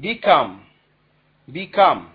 Be calm. Be calm.